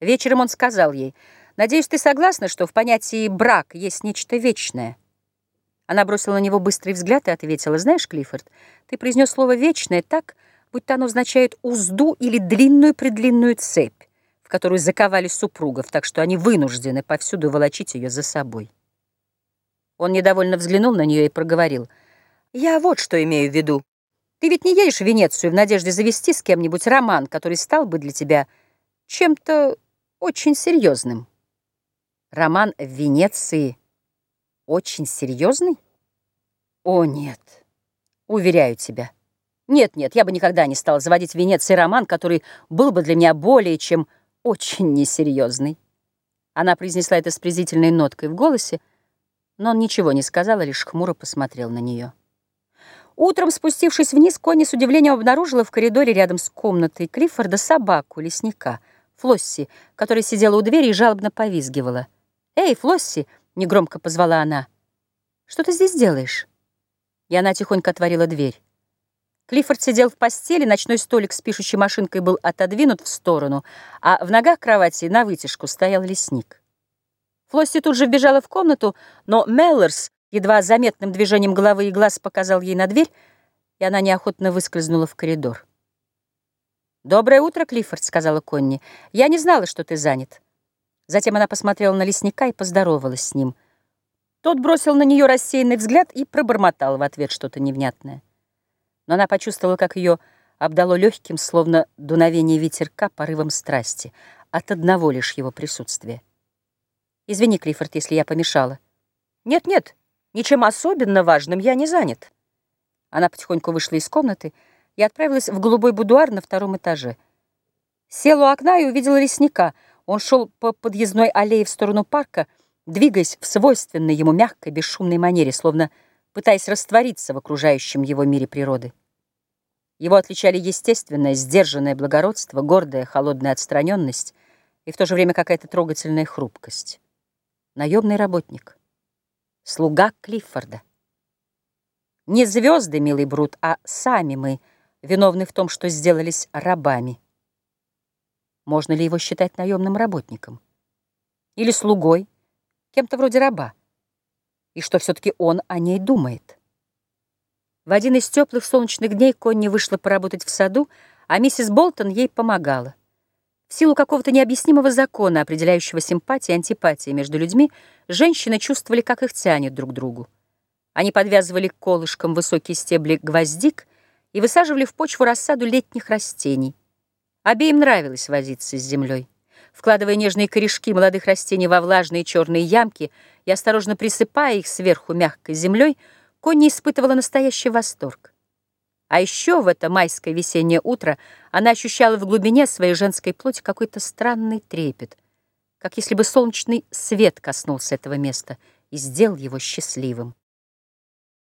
Вечером он сказал ей, «Надеюсь, ты согласна, что в понятии «брак» есть нечто вечное?» Она бросила на него быстрый взгляд и ответила, «Знаешь, Клиффорд, ты произнес слово «вечное» так, будто оно означает узду или длинную-предлинную цепь, в которую заковали супругов, так что они вынуждены повсюду волочить ее за собой». Он недовольно взглянул на нее и проговорил, «Я вот что имею в виду. Ты ведь не едешь в Венецию в надежде завести с кем-нибудь роман, который стал бы для тебя чем-то очень серьезным. Роман в Венеции очень серьезный? О, нет, уверяю тебя. Нет-нет, я бы никогда не стала заводить в Венеции роман, который был бы для меня более чем очень несерьезный. Она произнесла это с презрительной ноткой в голосе, но он ничего не сказал, а лишь хмуро посмотрел на нее. Утром, спустившись вниз, Конни с удивлением обнаружила в коридоре рядом с комнатой Клиффорда собаку, лесника — Флосси, которая сидела у двери и жалобно повизгивала. «Эй, Флосси!» — негромко позвала она. «Что ты здесь делаешь?» И она тихонько отворила дверь. Клиффорд сидел в постели, ночной столик с пишущей машинкой был отодвинут в сторону, а в ногах кровати на вытяжку стоял лесник. Флосси тут же вбежала в комнату, но Меллерс едва заметным движением головы и глаз показал ей на дверь, и она неохотно выскользнула в коридор. «Доброе утро, Клиффорд», — сказала Конни. «Я не знала, что ты занят». Затем она посмотрела на лесника и поздоровалась с ним. Тот бросил на нее рассеянный взгляд и пробормотал в ответ что-то невнятное. Но она почувствовала, как ее обдало легким, словно дуновение ветерка, порывом страсти, от одного лишь его присутствия. «Извини, Клиффорд, если я помешала». «Нет-нет, ничем особенно важным я не занят». Она потихоньку вышла из комнаты, и отправилась в голубой будуар на втором этаже. Села у окна и увидела лесника. Он шел по подъездной аллее в сторону парка, двигаясь в свойственной ему мягкой, бесшумной манере, словно пытаясь раствориться в окружающем его мире природы. Его отличали естественное, сдержанное благородство, гордая, холодная отстраненность и в то же время какая-то трогательная хрупкость. Наемный работник. Слуга Клиффорда. Не звезды, милый Брут, а сами мы — виновны в том, что сделались рабами. Можно ли его считать наемным работником? Или слугой, кем-то вроде раба? И что все-таки он о ней думает? В один из теплых солнечных дней Конни вышла поработать в саду, а миссис Болтон ей помогала. В силу какого-то необъяснимого закона, определяющего симпатии и антипатии между людьми, женщины чувствовали, как их тянет друг к другу. Они подвязывали к колышкам высокие стебли гвоздик — и высаживали в почву рассаду летних растений. Обеим нравилось возиться с землей. Вкладывая нежные корешки молодых растений во влажные черные ямки и осторожно присыпая их сверху мягкой землей, Конни испытывала настоящий восторг. А еще в это майское весеннее утро она ощущала в глубине своей женской плоти какой-то странный трепет, как если бы солнечный свет коснулся этого места и сделал его счастливым.